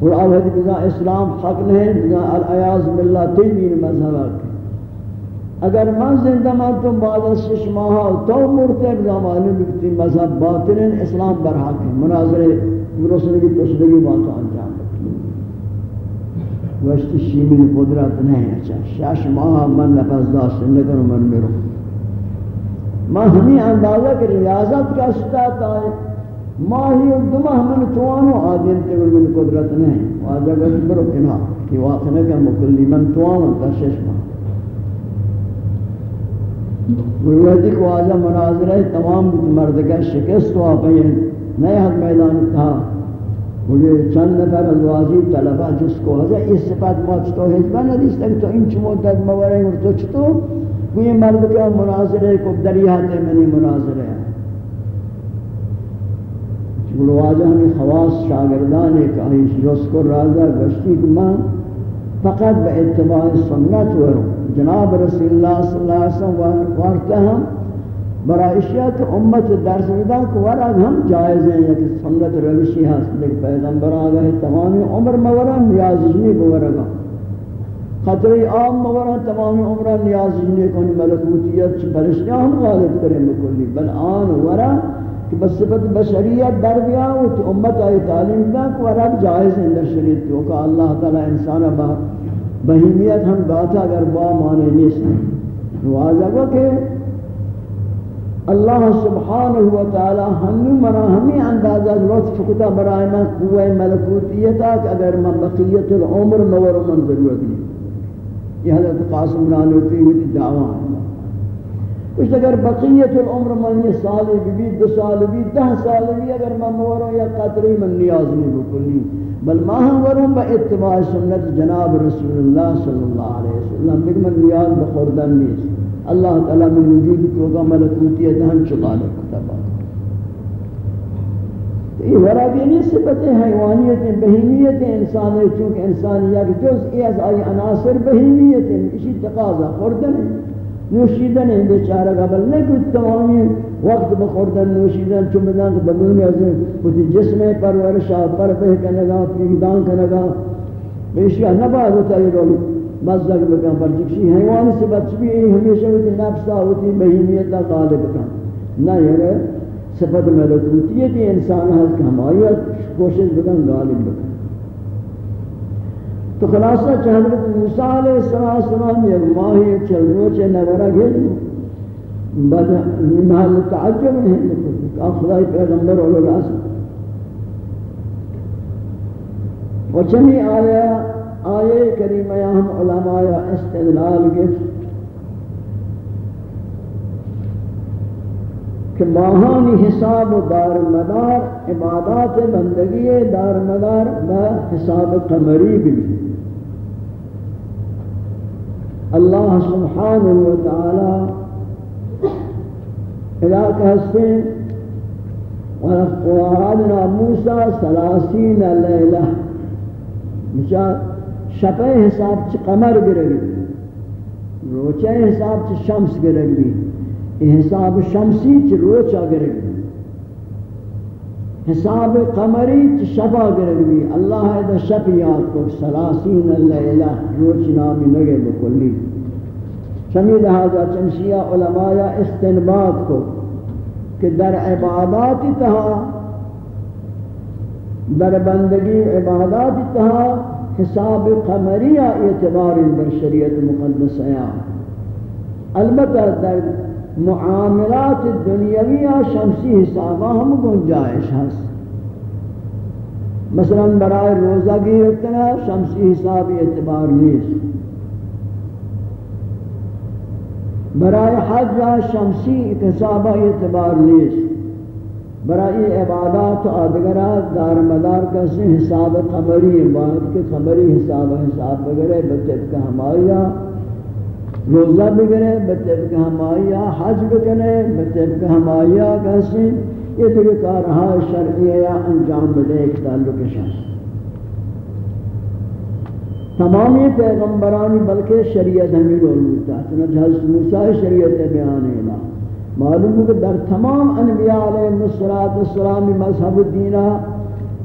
ہوں اور آوہد بزا اسلام حق نہیں بزا العیاض باللہ تیمین مذہب آگے اگر من زندہ من تو بعد از شش ماہ تو مرتے بزا معلوم بکتی مذہب باطن اسلام برحق ہے۔ مناظر رسول کی تشدگی باتوں انجام وشتی شیمین قدرت نہیں اچھا شش ماہ من نفس داشت نکن من میرو۔ ما ہمیں اندازہ کہ ریاضت کا ستا ہے ماہی و دو من توانو آدین تے من قدرت نہیں. واجہ گا برو کنا، کہ واقع نکن مکلی من توانو تا شش ماہ. گروہتی کو آجا مناظرہ تمام مردگا شکست ہوا پہنے نئے حد میدان تھا. مجھے چند نفر از واضی طلبہ جس کو حضا اس صفت ما چطو حجبہ ندیس تک تو انچ مدت مورے اور تو چطو کوئی مرد کا مناظرے کو دریات منی مناظرے ہیں. چکلو خواص شاگردان ایک آئیش جس کو رازہ گشتی کہ میں فقط با اتباع سنت وروں جناب رسول اللہ صلی اللہ علیہ وسلم وارتا ہم برا اشیاء کہ امت درس مدا کو ورگ ہم جائز ہیں یا کہ سنت روشی حاصل ایک پیغمبر آگا تمامی عمر مورا نیاز جنی کو ورگا خطری عام مورا تمامی عمر نیاز جنی کو ملکوتیت برشتیاں ہم غالب کریں بکلی بل آن ورا کہ بصفت بشریت در بیا ہو تو امت آئی تعلیم دا کہ ورگ جائز ہیں در شریعت تو کہ اللہ تعالی انسان با بہیمیت ہم باتا اگر با مانے نہیں سن واضح کو کہ اللہ سبحانہ و تعالی ہمیں منا ہمیں اندازہ لطف کتا برائے میں قوہ ملکوتیتا کہ اگر من بقیت العمر مور من ضرورت نہیں یہ حضرت قاسم رانوتی ہوئی دعویٰ ہے کچھ اگر بقیت العمر من یہ سالی بھی دو سال بھی دہ سال بھی اگر من موروں یا قطری من نیاز نہیں بکلی بل ما وروں با اتباع سنت جناب رسول اللہ صلی اللہ علیہ وسلم. من نیاز بخوردن نہیں اللہ تعالی من وجود کو کا ملکوتیت ہم چلا لے کتابہ یہ ورا بھی نہیں صفت حیوانیت بہیمیت انسان ہے چونکہ انسانیت جز ای از آئی عناصر بہیمیت اسی تقاضا خوردن. نوشیدن ہے بیچارہ قبل نہیں تمامی وقت بخوردن نوشیدن چون بدن کہ بگونی از کچھ جسم پرورشا پر بہ کنگا، پیگدان کنگا. بیشیہ نباید ہوتا یہ رولو مزدق بکن پر جکشی حیوان سے بچبی ہمیشہ ہوتی نفسا ہوتی بہیمیتا غالب کن نہ یہ یعنی صفت ملکوتیت انسان ہے کہ ہمایت کوشش بکن، غالب بکن. تو خلاصہ چھ حضرت موسیٰ علیہ السلام یہ ماہی چل روچے نورہ گھر بعد محل تعجب نہیں کہ خدای پیغمبر علیہ السلام وچمی آیا، آئے کریمہ یا ہم علماء استدلال گفت کہ ماہانی حساب و دار مدار، عبادات بندگی دار مدار، با حساب قمری بھی۔ اللہ سبحانہ و تعالی علاقہ ہستے وَوَعَدْنَا مُوسَى سَلَاسِينَ لَيْلَةً بچار شپے حساب چ قمر گرگی، روچے حساب چ شمس گرگی حساب شمسی چ روچا گرگی۔ حساب قمری چ شفا گرگی اللہ ہے شب یاد کو. سلاسین اللیلہ. روچ نامی نگے بکلی. شمی لہذا چنشیہ علماء استنباد کو کہ در عبادات تہا، در بندگی عبادات تہا حساب قمریہ اعتبار در شریعت مقدس ہے۔ البتہ در معاملات دنیاویہ شمسی حسابہ ہم گنجائش ہست۔ مثلا برائے روزہ کی اتنا شمسی حساب اعتبار نیست۔ برائے حج شمسی حسابہ اعتبار نیست۔ برائی عبادات و آدگرات دار مدار کسی حساب قمری بات کے قمری حساب حساب بگرے بطب کا ہمایا روزہ بگرے بچے بطب کا ہمایا حج بکنے بگرے بطب کا ہمایا کسی یہ دیکھ کارهای ہاں شرعیہ یا انجام بدے ایک تعلق شخص تمامی پیغمبرانی بلکہ شریعت ہمیں رول ہوتا چنانچہ حضرت موسیٰ شریعت بیان ہے معلوم ہے کہ در تمام انبیاء علیہ السلام مذہب دینہ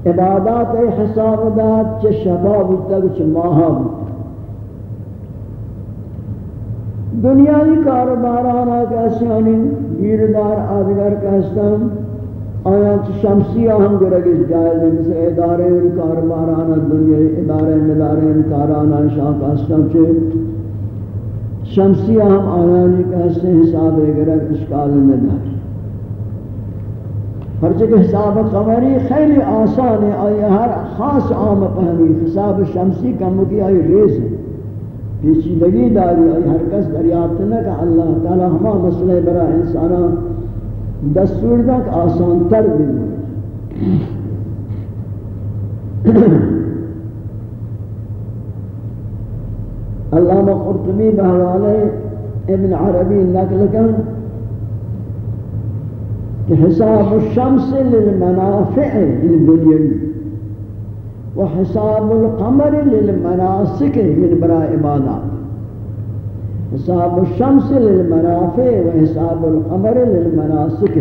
عبادات حساب داد چه شباب ہوتا چه ماہا ہوتا دنیای کاربارانا کیسے انہیں گیردار آدگر کہستا ہوں آیا شمسی ہم گرگز جائز ہیں مثل ادارے ان کاربارانا دنیا ادارے مدارے ان کارانا شاہ کہستا ہوں چھے شمسی ہم آیا نہیں کہستے حساب گرگ اشکال میں دار پرچہ حساب قمری خیلی آسان ہے آیا ہر خاص عام فہمی حساب شمسی کم کی آئی ریز. ہے پیچیدگی داری آئی، ہر کس دریافت نہ کہ اللہ تعالی ہما مسئلہ برا انسانا دستور تک آسان تر بھی علامہ قرطبی بحوالے ابن عربی نقل کر کہ حساب الشمس للمنافع الدنیوی وحساب القمر للمناسك من براء عبادات. حساب الشمس للمنافع وحساب القمر للمناسك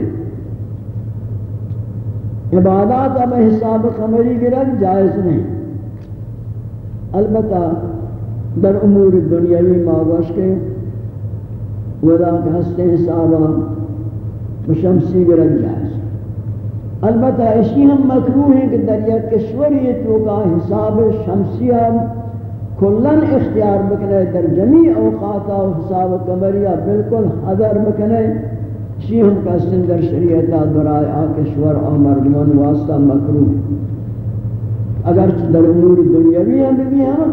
عبادات اب حساب قمری گرد جائز نہیں. البتہ در امور دنیاوی ماغوش کے ودا کہ ہستے حسابہ گرد جائز. البتہ اسی ہم مکروہ ہیں کہ دریا کشوری تو کا حساب شمسیہ کلن اختیار بکنے در جمیع اوقاتا و حساب کمریا بالکل حضر بکنے اسی ہم کا سندر شریعتا درائے آکشور و مردمان واسطہ مکروہ اگر در امور دنیاوی ہم بھی ہیں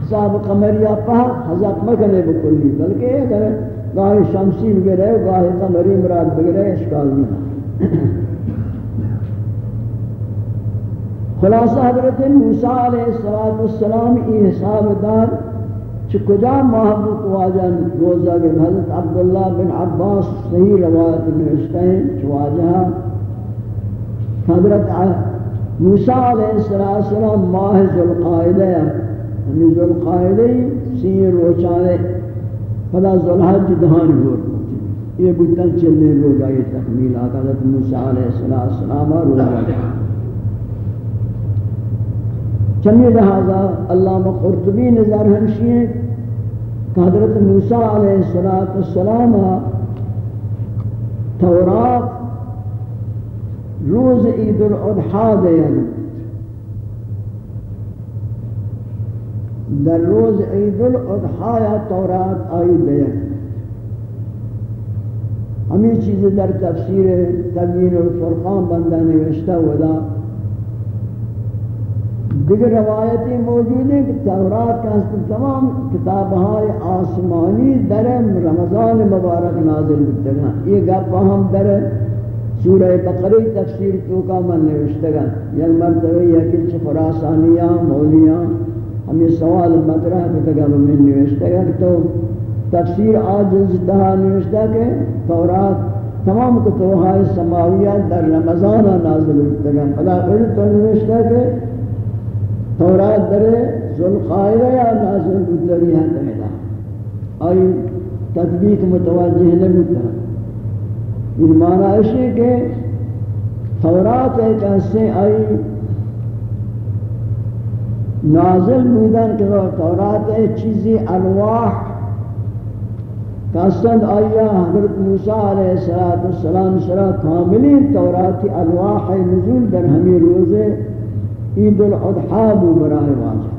حساب قمریا پاہ حضر مکنے بکلی بلکہ اگر گاہ شمسی بگرے، گاہ قمری مراد بگرے، اشکال نہیں۔ خلاصہ حضرت موسیٰ علیہ السلام ای حساب دار چھ کجا محبوب واجہ روزہ کے حضرت عبداللہ بن عباس صحیح روایت نوشتے ہیں چھ واجہ حضرت موسیٰ علیہ السلام ماہ ذوالقائدہ ہمیں ذوالقائدہ سی روچانے فلا ذوالحج دہان گور یہ بودتاں چلنے روگا یہ تکمیل آقا حضرت موسیٰ علیہ السلام روزہ۔ دہان چمی لہذا علامہ قرطبی نظر ہمشی ہے کہ حضرت موسیٰ علیہ السلام تورات روز عید الاضحیٰ دین در روز عید الاضحیٰ تورات آئی دین ہمیں چیزیں در تفسیر تبیین الفرقان بندہ نوشتہ ودا دیگر روایتی موجود ہیں کہ تورات کا اس تمام کتابہائے آسمانی در رمضان مبارک نازل ہوتے ہیں۔ یہ گپ ہم در سورہ بقری تفسیر تو کا من نوشتے گا۔ یک مرتبہ یہ کہ خراسانیاں، مولیاں ہمیں سوال مطرح کرتے گا من نوشتے گا تو تفسیر آجز دہا نوشتے کہ تورات تمام کتبہائے سماویہ در رمضان نازل ہوتے گا خدا پھر تو نوشتے کہ تورات در ذوالقائرہ یا نازل بودری ہے تہلا آئی تطبیق متوجہ نبوتا یہ معنی ہے کہ تورات ایک ایسے آئی نازل بودن کہ تورات ایک چیزی الواح کاسند آیا حضرت موسیٰ علیہ السلام سرا کاملی توراتی الواح نزول در ہمیں روزے عید الاضحیٰ بو برائے واجہ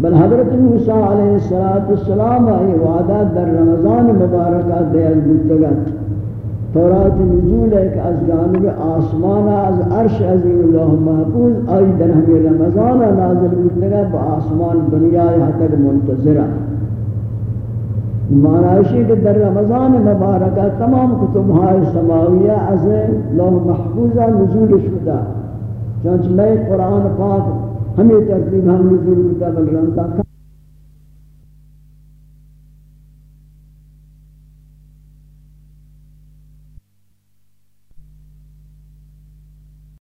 بل حضرت موسیٰ علیہ السلام آئی وعدہ در رمضان مبارکہ دیل بودتگا تورات نزول ہے کہ از جانب آسمان از عرش عظیم اللہ محفوظ آئی در ہمیں رمضان نازل بودتگا با آسمان دنیا یہاں تک منتظرہ. معنی کہ در رمضان مبارکہ تمام کتب ہائے سماویہ از لوح محفوظہ نزول شدہ. چنانچہ میں قرآن پاک ہمیں ترتیب ہم نزول ہوتا بل رمضان